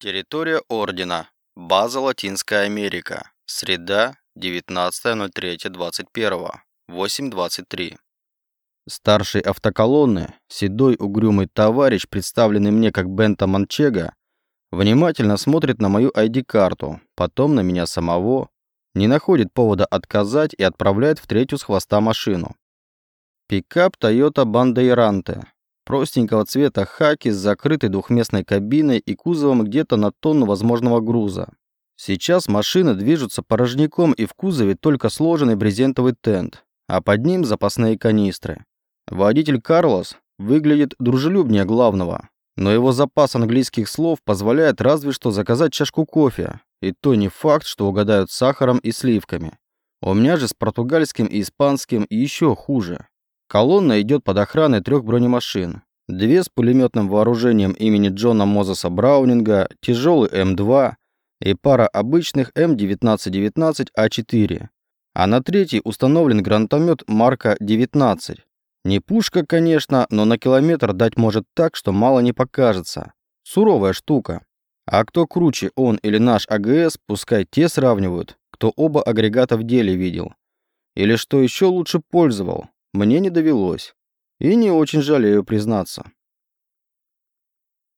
Территория Ордена. База Латинская Америка. Среда, 19.03.21. 8.23. Старший автоколонны, седой угрюмый товарищ, представленный мне как Бента Манчега, внимательно смотрит на мою ID-карту, потом на меня самого, не находит повода отказать и отправляет в третью с хвоста машину. Пикап Toyota Bandeiranте. Простенького цвета хаки с закрытой двухместной кабиной и кузовом где-то на тонну возможного груза. Сейчас машины движутся порожняком и в кузове только сложенный брезентовый тент, а под ним запасные канистры. Водитель Карлос выглядит дружелюбнее главного, но его запас английских слов позволяет разве что заказать чашку кофе, и то не факт, что угадают с сахаром и сливками. У меня же с португальским и испанским еще хуже. Колонна идет под охраной трех бронемашин. Две с пулеметным вооружением имени Джона Мозеса Браунинга, тяжелый М2 и пара обычных М1919А4. А на третьей установлен гранатомет марка 19. Не пушка, конечно, но на километр дать может так, что мало не покажется. Суровая штука. А кто круче, он или наш АГС, пускай те сравнивают, кто оба агрегата в деле видел. Или что еще лучше пользовал, мне не довелось. И не очень жалею признаться.